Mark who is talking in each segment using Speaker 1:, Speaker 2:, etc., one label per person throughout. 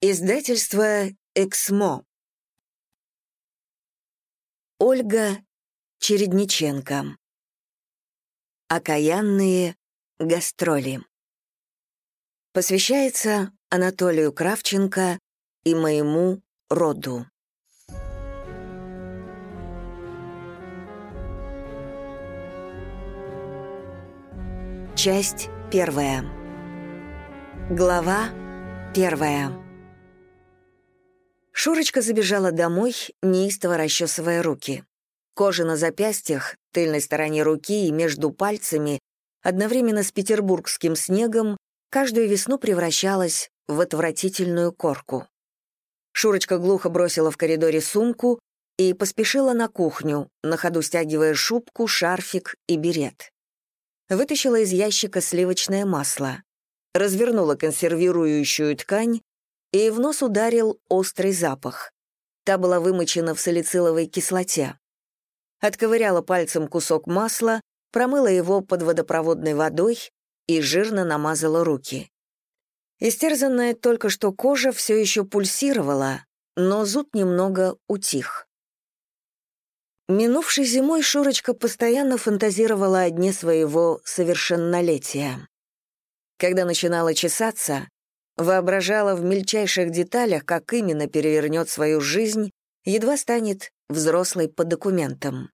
Speaker 1: Издательство «Эксмо». Ольга Чередниченко. Окаянные гастроли. Посвящается Анатолию Кравченко и моему роду. Часть первая. Глава первая. Шурочка забежала домой, неистово расчесывая руки. Кожа на запястьях, тыльной стороне руки и между пальцами, одновременно с петербургским снегом, каждую весну превращалась в отвратительную корку. Шурочка глухо бросила в коридоре сумку и поспешила на кухню, на ходу стягивая шубку, шарфик и берет. Вытащила из ящика сливочное масло, развернула консервирующую ткань и в нос ударил острый запах. Та была вымочена в салициловой кислоте. Отковыряла пальцем кусок масла, промыла его под водопроводной водой и жирно намазала руки. Истерзанная только что кожа все еще пульсировала, но зуд немного утих. Минувшей зимой Шурочка постоянно фантазировала о дне своего совершеннолетия. Когда начинала чесаться, воображала в мельчайших деталях, как именно перевернет свою жизнь, едва станет взрослой по документам.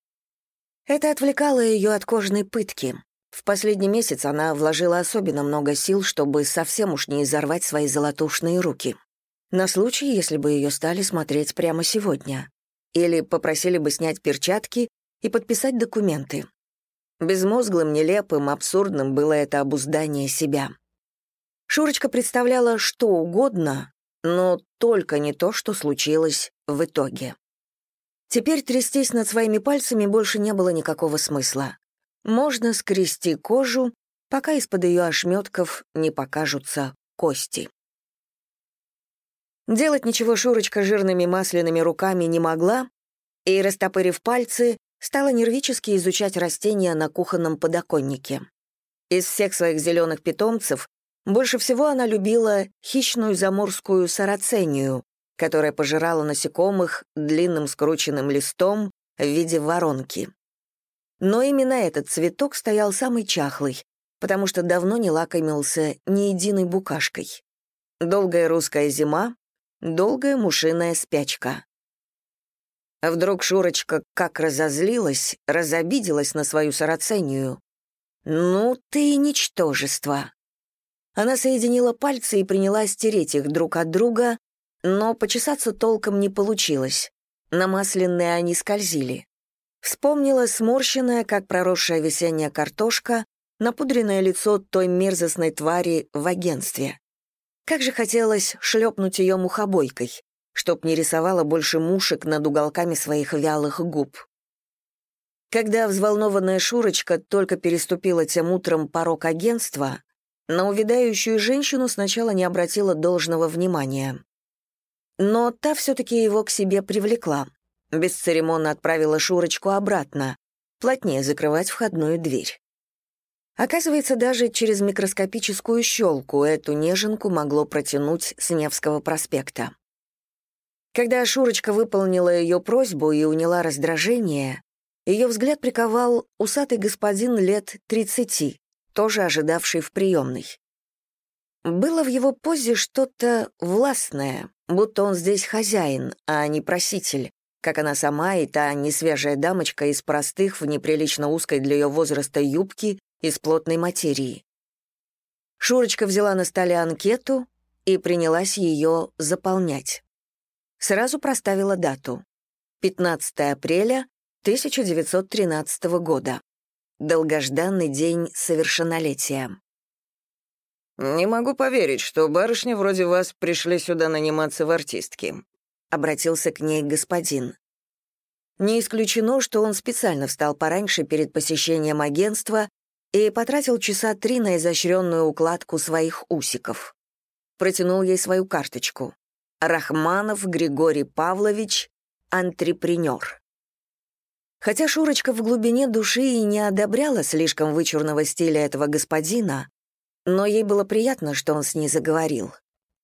Speaker 1: Это отвлекало ее от кожной пытки. В последний месяц она вложила особенно много сил, чтобы совсем уж не изорвать свои золотушные руки. На случай, если бы ее стали смотреть прямо сегодня. Или попросили бы снять перчатки и подписать документы. Безмозглым, нелепым, абсурдным было это обуздание себя. Шурочка представляла что угодно, но только не то, что случилось в итоге. Теперь трястись над своими пальцами больше не было никакого смысла. Можно скрести кожу, пока из-под ее ошметков не покажутся кости. Делать ничего Шурочка жирными масляными руками не могла, и, растопырив пальцы, стала нервически изучать растения на кухонном подоконнике. Из всех своих зеленых питомцев больше всего она любила хищную заморскую сарацению, которая пожирала насекомых длинным скрученным листом в виде воронки. Но именно этот цветок стоял самый чахлый, потому что давно не лакомился ни единой букашкой. Долгая русская зима, долгая мушиная спячка. А вдруг Шурочка как разозлилась, разобиделась на свою сарацению. «Ну ты ничтожество!» Она соединила пальцы и принялась стереть их друг от друга, но почесаться толком не получилось. Намасленные они скользили. Вспомнила сморщенная, как проросшая весенняя картошка, напудренное лицо той мерзостной твари в агентстве. Как же хотелось шлепнуть ее мухобойкой, чтоб не рисовала больше мушек над уголками своих вялых губ. Когда взволнованная Шурочка только переступила тем утром порог агентства, на увядающую женщину сначала не обратила должного внимания. Но та все-таки его к себе привлекла. Бесцеремонно отправила Шурочку обратно, плотнее закрывать входную дверь. Оказывается, даже через микроскопическую щелку эту неженку могло протянуть с Невского проспекта. Когда Шурочка выполнила ее просьбу и уняла раздражение, ее взгляд приковал усатый господин лет тридцати, тоже ожидавший в приемной. Было в его позе что-то властное, будто он здесь хозяин, а не проситель, как она сама и та несвежая дамочка из простых в неприлично узкой для ее возраста юбки из плотной материи. Шурочка взяла на столе анкету и принялась ее заполнять. Сразу проставила дату. 15 апреля 1913 года долгожданный день совершеннолетия.
Speaker 2: «Не могу поверить, что барышни вроде вас пришли сюда наниматься в артистки», — обратился к ней господин.
Speaker 1: Не исключено, что он специально встал пораньше перед посещением агентства и потратил часа три на изощренную укладку своих усиков. Протянул ей свою карточку. Рахманов Григорий Павлович, антрепренер. Хотя Шурочка в глубине души и не одобряла слишком вычурного стиля этого господина, но ей было приятно, что он с ней заговорил.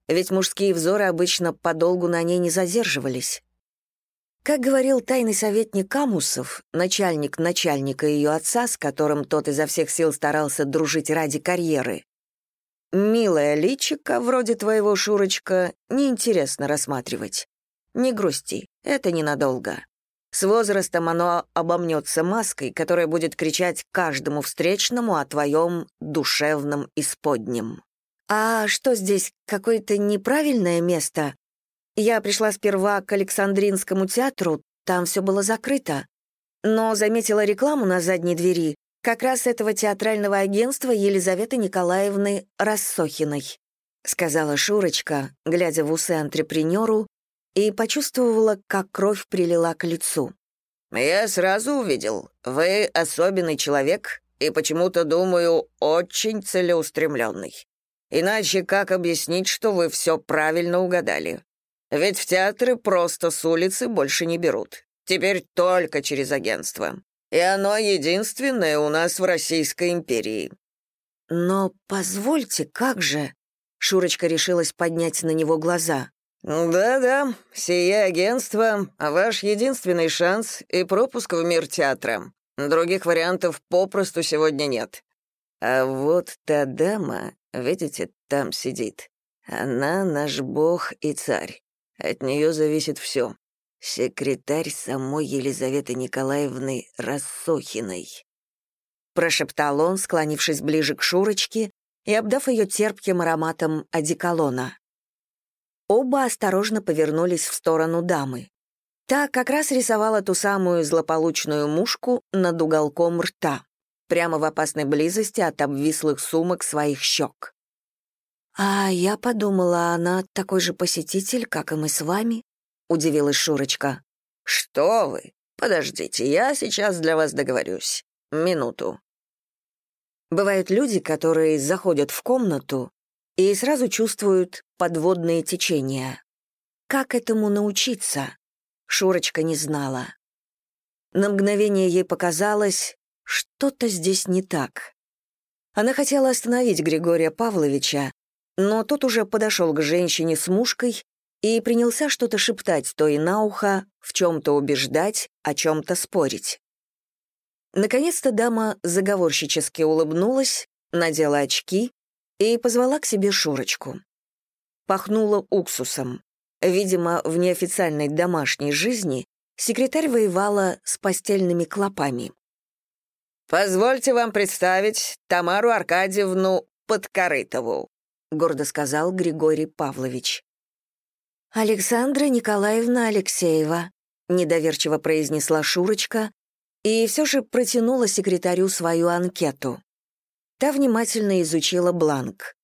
Speaker 1: ведь мужские взоры обычно подолгу на ней не задерживались. Как говорил тайный советник Камусов, начальник начальника ее отца, с которым тот изо всех сил старался дружить ради карьеры, «Милая личика, вроде твоего Шурочка, неинтересно рассматривать. Не грусти, это ненадолго. С возрастом оно обомнется маской, которая будет кричать каждому встречному о твоем душевном исподнем. «А что здесь, какое-то неправильное место?» Я пришла сперва к Александринскому театру, там все было закрыто. Но заметила рекламу на задней двери, как раз этого театрального агентства Елизаветы Николаевны Рассохиной, сказала Шурочка, глядя в усы антрепренеру, и почувствовала, как кровь прилила к лицу.
Speaker 2: «Я сразу увидел. Вы особенный человек и, почему-то, думаю, очень целеустремленный. Иначе как объяснить, что вы все правильно угадали? Ведь в театры просто с улицы больше не берут. Теперь только через агентство. И оно единственное у нас в Российской империи».
Speaker 1: «Но позвольте, как же?» Шурочка решилась поднять на него глаза.
Speaker 2: «Да-да, сие агентство — ваш единственный шанс и пропуск в мир театра. Других вариантов попросту сегодня нет. А вот та дама, видите, там сидит. Она наш бог и царь. От нее зависит все. Секретарь самой Елизаветы Николаевны Рассохиной.
Speaker 1: Прошептал он, склонившись ближе к Шурочке и обдав ее терпким ароматом одеколона. Оба осторожно повернулись в сторону дамы. Та как раз рисовала ту самую злополучную мушку над уголком рта, прямо в опасной близости от обвислых сумок своих щек. «А я подумала, она такой же посетитель, как и мы с вами», — удивилась Шурочка.
Speaker 2: «Что вы? Подождите, я сейчас для вас договорюсь. Минуту».
Speaker 1: Бывают люди, которые заходят в комнату и сразу чувствуют подводные течения. Как этому научиться? Шурочка не знала. На мгновение ей показалось, что-то здесь не так. Она хотела остановить Григория Павловича, но тот уже подошел к женщине с мушкой и принялся что-то шептать то и на ухо, в чем-то убеждать, о чем-то спорить. Наконец-то дама заговорщически улыбнулась, надела очки и позвала к себе Шурочку. Пахнуло уксусом. Видимо, в неофициальной домашней жизни секретарь воевала с постельными клопами.
Speaker 2: «Позвольте вам представить Тамару Аркадьевну Подкорытову», гордо сказал Григорий Павлович.
Speaker 1: «Александра Николаевна Алексеева», недоверчиво произнесла Шурочка и все же протянула секретарю свою анкету. Та внимательно изучила бланк.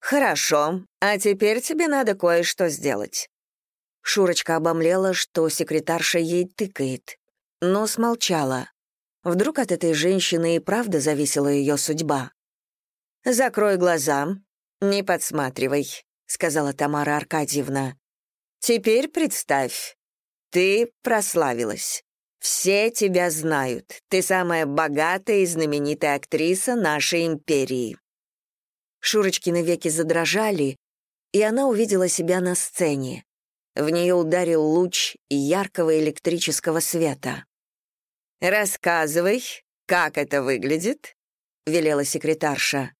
Speaker 2: «Хорошо, а теперь тебе надо кое-что сделать».
Speaker 1: Шурочка обомлела, что секретарша ей тыкает, но смолчала. Вдруг от этой женщины и правда зависела ее судьба.
Speaker 2: «Закрой глаза, не подсматривай», — сказала Тамара Аркадьевна. «Теперь представь, ты прославилась. Все тебя знают. Ты самая богатая и знаменитая актриса нашей империи».
Speaker 1: Шурочкины веки задрожали, и она увидела себя на сцене. В нее ударил луч яркого электрического света.
Speaker 2: «Рассказывай, как это выглядит?» — велела секретарша.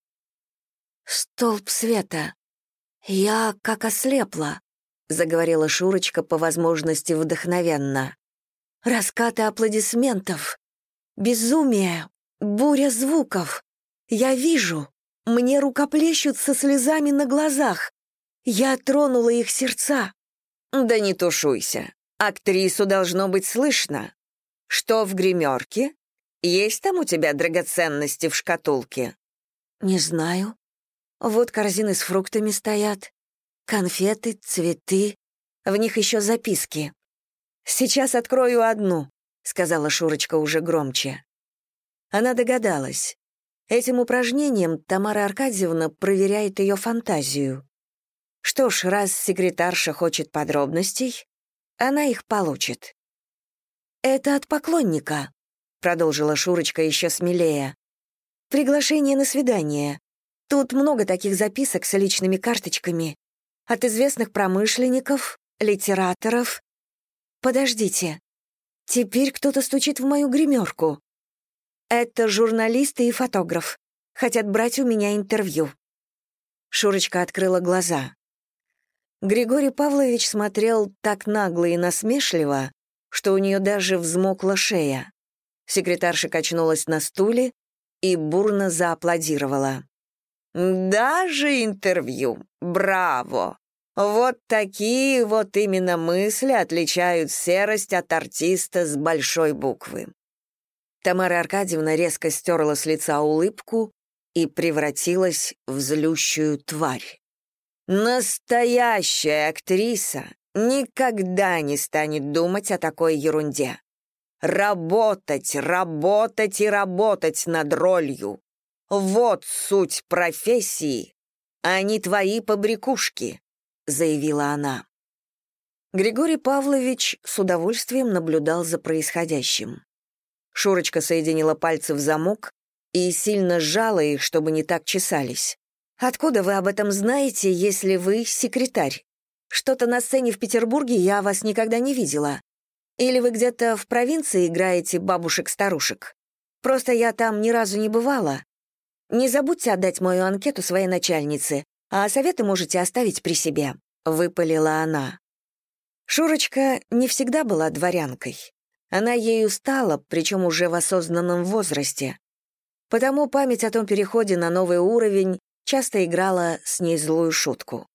Speaker 1: «Столб света. Я как ослепла», — заговорила Шурочка по возможности вдохновенно. Раскаты аплодисментов. Безумие. Буря звуков. Я вижу. Мне рукоплещут со слезами на глазах. Я тронула их сердца.
Speaker 2: Да не тушуйся. Актрису должно быть слышно. Что в гримерке? Есть там у тебя драгоценности в шкатулке?
Speaker 1: Не знаю. Вот корзины с фруктами стоят. Конфеты, цветы. В них еще записки. «Сейчас открою одну», — сказала Шурочка уже громче. Она догадалась. Этим упражнением Тамара Аркадьевна проверяет ее фантазию. Что ж, раз секретарша хочет подробностей, она их получит. «Это от поклонника», — продолжила Шурочка еще смелее. «Приглашение на свидание. Тут много таких записок с личными карточками. От известных промышленников, литераторов. Подождите. Теперь кто-то стучит в мою гримерку. Это журналисты и фотограф. Хотят брать у меня интервью. Шурочка открыла глаза. Григорий Павлович смотрел так нагло и насмешливо, что у нее даже взмокла шея. Секретарша качнулась на стуле и бурно зааплодировала. «Даже интервью! Браво! Вот такие вот именно мысли отличают серость от артиста с большой буквы». Тамара Аркадьевна резко стерла с лица улыбку и превратилась в злющую тварь. Настоящая актриса никогда не станет думать о такой ерунде. Работать, работать и работать над ролью. Вот суть профессии, а не твои побрякушки, заявила она. Григорий Павлович с удовольствием наблюдал за происходящим. Шурочка соединила пальцы в замок и сильно сжала их, чтобы не так чесались. «Откуда вы об этом знаете, если вы секретарь? Что-то на сцене в Петербурге я вас никогда не видела. Или вы где-то в провинции играете бабушек-старушек? Просто я там ни разу не бывала. Не забудьте отдать мою анкету своей начальнице, а советы можете оставить при себе», — выпалила она. Шурочка не всегда была дворянкой. Она ею стала, причем уже в осознанном возрасте. Потому память о том переходе на новый уровень часто играла с ней злую шутку.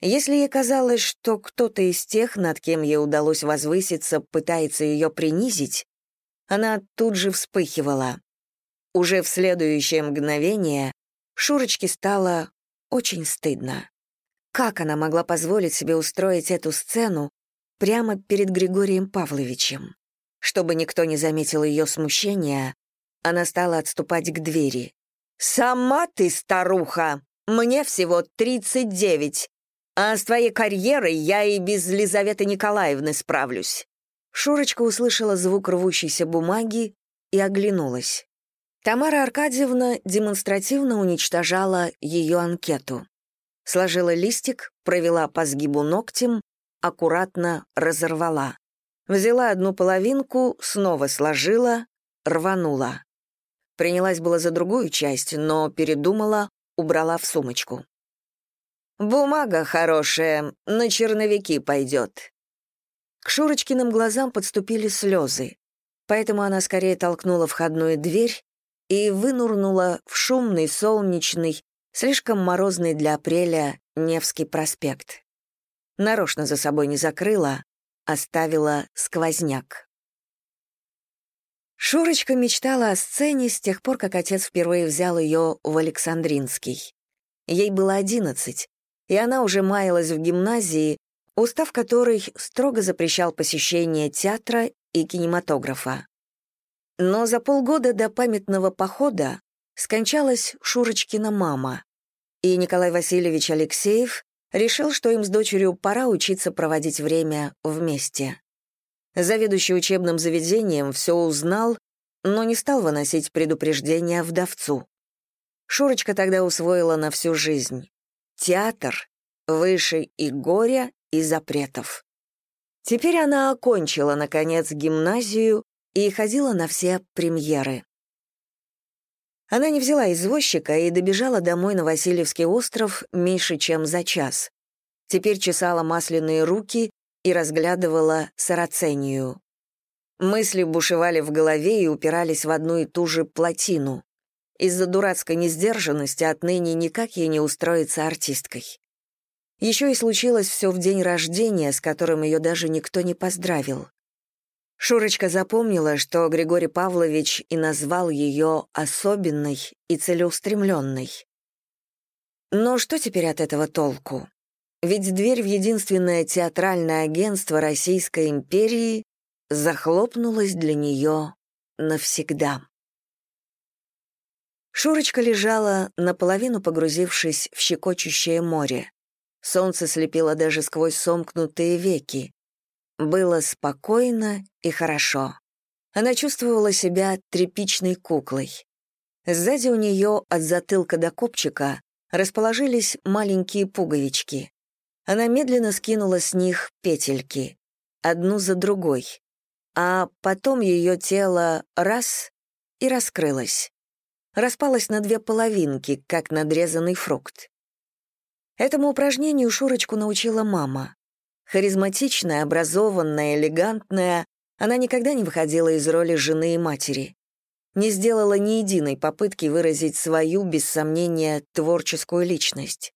Speaker 1: Если ей казалось, что кто-то из тех, над кем ей удалось возвыситься, пытается ее принизить, она тут же вспыхивала. Уже в следующее мгновение Шурочке стало очень стыдно. Как она могла позволить себе устроить эту сцену прямо перед Григорием Павловичем? Чтобы никто не заметил ее смущения, она стала отступать к двери. «Сама ты, старуха! Мне всего тридцать девять. А с твоей карьерой я и без Лизаветы Николаевны справлюсь». Шурочка услышала звук рвущейся бумаги и оглянулась. Тамара Аркадьевна демонстративно уничтожала ее анкету. Сложила листик, провела по сгибу ногтем, аккуратно разорвала. Взяла одну половинку, снова сложила, рванула. Принялась была за другую часть, но передумала, убрала в сумочку. «Бумага хорошая, на черновики пойдет». К Шурочкиным глазам подступили слезы, поэтому она скорее толкнула входную дверь и вынурнула в шумный, солнечный, слишком морозный для апреля Невский проспект. Нарочно за собой не закрыла, оставила сквозняк. Шурочка мечтала о сцене с тех пор, как отец впервые взял ее в Александринский. Ей было одиннадцать, и она уже маялась в гимназии, устав которой строго запрещал посещение театра и кинематографа. Но за полгода до памятного похода скончалась Шурочкина мама, и Николай Васильевич Алексеев решил, что им с дочерью пора учиться проводить время вместе. Заведующий учебным заведением все узнал, но не стал выносить предупреждения вдовцу. Шурочка тогда усвоила на всю жизнь. Театр выше и горя, и запретов. Теперь она окончила, наконец, гимназию и ходила на все премьеры. Она не взяла извозчика и добежала домой на Васильевский остров меньше, чем за час. Теперь чесала масляные руки и разглядывала сарацению. Мысли бушевали в голове и упирались в одну и ту же плотину. Из-за дурацкой несдержанности отныне никак ей не устроиться артисткой. Еще и случилось все в день рождения, с которым ее даже никто не поздравил. Шурочка запомнила, что Григорий Павлович и назвал ее особенной и целеустремленной. Но что теперь от этого толку? Ведь дверь в единственное театральное агентство Российской империи захлопнулась для нее навсегда. Шурочка лежала, наполовину погрузившись в щекочущее море. Солнце слепило даже сквозь сомкнутые веки. Было спокойно и хорошо. Она чувствовала себя тряпичной куклой. Сзади у нее от затылка до копчика расположились маленькие пуговички. Она медленно скинула с них петельки, одну за другой, а потом ее тело раз и раскрылось. Распалось на две половинки, как надрезанный фрукт. Этому упражнению Шурочку научила мама. Харизматичная, образованная, элегантная, она никогда не выходила из роли жены и матери. Не сделала ни единой попытки выразить свою, без сомнения, творческую личность.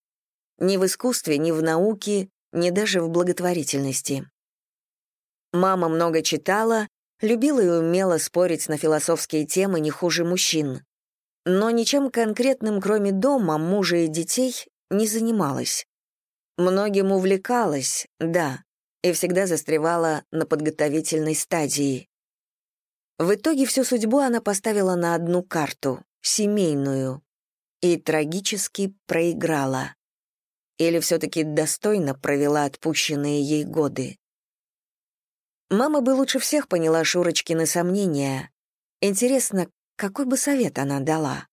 Speaker 1: Ни в искусстве, ни в науке, ни даже в благотворительности. Мама много читала, любила и умела спорить на философские темы не хуже мужчин. Но ничем конкретным, кроме дома, мужа и детей, не занималась. Многим увлекалась, да, и всегда застревала на подготовительной стадии. В итоге всю судьбу она поставила на одну карту — семейную, и трагически проиграла. Или все-таки достойно провела отпущенные ей годы. Мама бы лучше всех поняла Шурочкины сомнения. Интересно, какой бы совет она дала?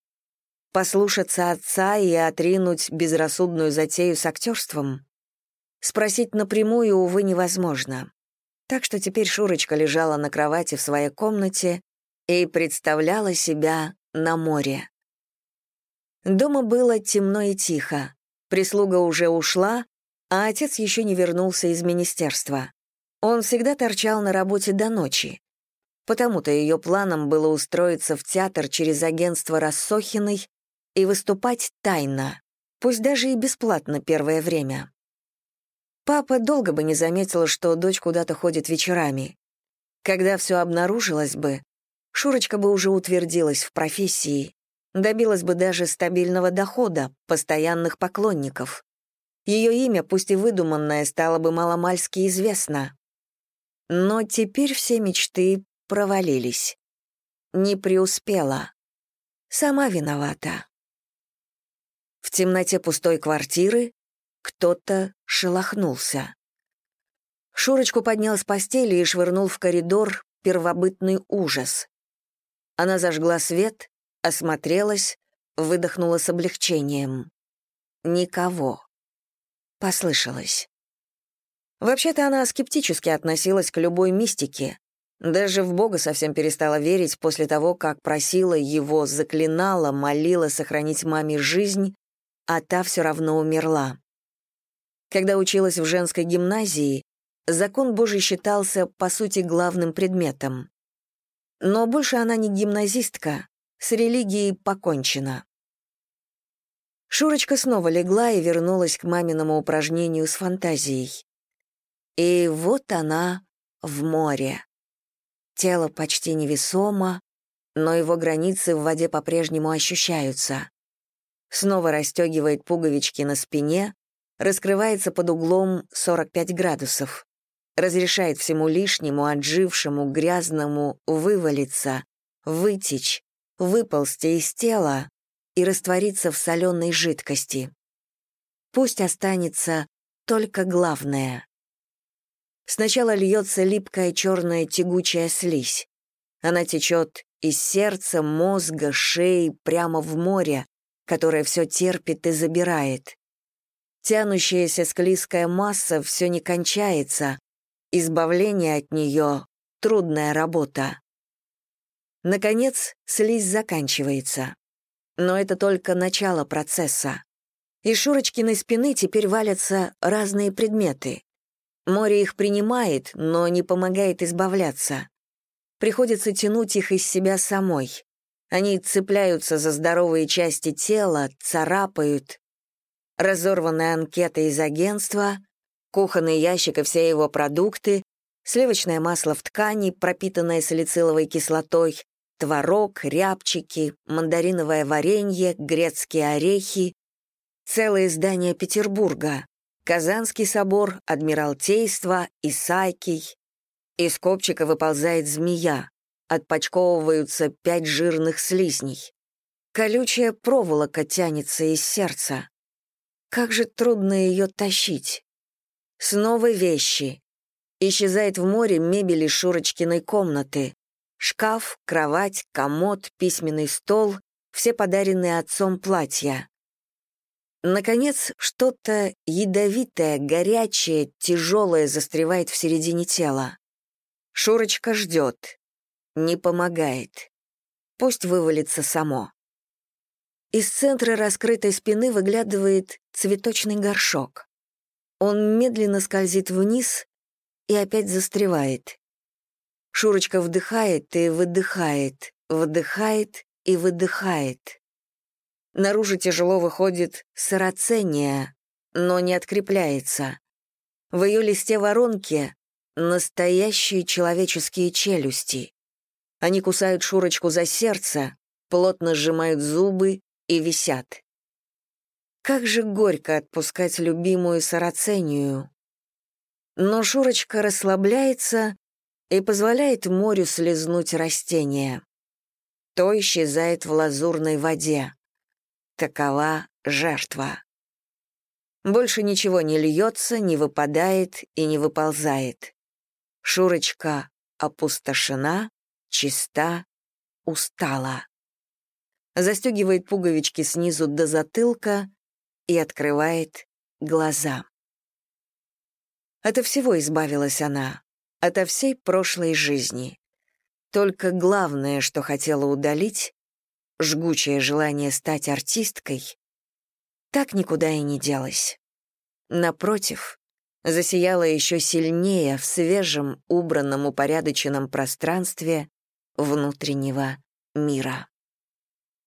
Speaker 1: Послушаться отца и отринуть безрассудную затею с актерством? Спросить напрямую, увы, невозможно. Так что теперь Шурочка лежала на кровати в своей комнате и представляла себя на море. Дома было темно и тихо. Прислуга уже ушла, а отец еще не вернулся из министерства. Он всегда торчал на работе до ночи. Потому-то ее планом было устроиться в театр через агентство Рассохиной и выступать тайно, пусть даже и бесплатно первое время. Папа долго бы не заметил, что дочь куда-то ходит вечерами. Когда все обнаружилось бы, Шурочка бы уже утвердилась в профессии, добилась бы даже стабильного дохода, постоянных поклонников. Ее имя, пусть и выдуманное, стало бы маломальски известно. Но теперь все мечты провалились. Не преуспела. Сама виновата. В темноте пустой квартиры кто-то шелохнулся. Шурочку поднял с постели и швырнул в коридор первобытный ужас. Она зажгла свет, осмотрелась, выдохнула с облегчением. Никого. Послышалось. Вообще-то она скептически относилась к любой мистике. Даже в Бога совсем перестала верить после того, как просила его, заклинала, молила сохранить маме жизнь, а та все равно умерла. Когда училась в женской гимназии, закон Божий считался, по сути, главным предметом. Но больше она не гимназистка, с религией покончено. Шурочка снова легла и вернулась к маминому упражнению с фантазией. И вот она в море. Тело почти невесомо, но его границы в воде по-прежнему ощущаются. Снова расстегивает пуговички на спине, раскрывается под углом 45 градусов. Разрешает всему лишнему, отжившему, грязному вывалиться, вытечь, выползти из тела и раствориться в соленой жидкости. Пусть останется только главное. Сначала льется липкая черная тягучая слизь. Она течет из сердца, мозга, шеи прямо в море, которое все терпит и забирает. Тянущаяся склизкая масса все не кончается, избавление от нее — трудная работа. Наконец, слизь заканчивается. Но это только начало процесса. Из Шурочкиной спины теперь валятся разные предметы. Море их принимает, но не помогает избавляться. Приходится тянуть их из себя самой. Они цепляются за здоровые части тела, царапают. Разорванная анкета из агентства, кухонный ящик и все его продукты, сливочное масло в ткани, пропитанное салициловой кислотой, творог, рябчики, мандариновое варенье, грецкие орехи, целое здание Петербурга, Казанский собор, Адмиралтейство, Исайкий. Из копчика выползает змея. Отпочковываются пять жирных слизней. Колючая проволока тянется из сердца. Как же трудно ее тащить. Снова вещи. Исчезает в море мебель Шурочкиной комнаты. Шкаф, кровать, комод, письменный стол — все подаренные отцом платья. Наконец, что-то ядовитое, горячее, тяжелое застревает в середине тела. Шурочка ждет. Не помогает. Пусть вывалится само. Из центра раскрытой спины выглядывает цветочный горшок. Он медленно скользит вниз и опять застревает. Шурочка вдыхает и выдыхает, вдыхает и выдыхает. Наружу тяжело выходит сарацения, но не открепляется. В ее листе воронки настоящие человеческие челюсти. Они кусают Шурочку за сердце, плотно сжимают зубы и висят. Как же горько отпускать любимую сарацению. Но Шурочка расслабляется и позволяет морю слезнуть растение. То исчезает в лазурной воде. Такова жертва. Больше ничего не льется, не выпадает и не выползает. Шурочка опустошена, чиста, устала. Застегивает пуговички снизу до затылка и открывает глаза. Ото всего избавилась она, ото всей прошлой жизни. Только главное, что хотела удалить, жгучее желание стать артисткой, так никуда и не делось. Напротив, засияла еще сильнее в свежем, убранном, упорядоченном пространстве внутреннего мира.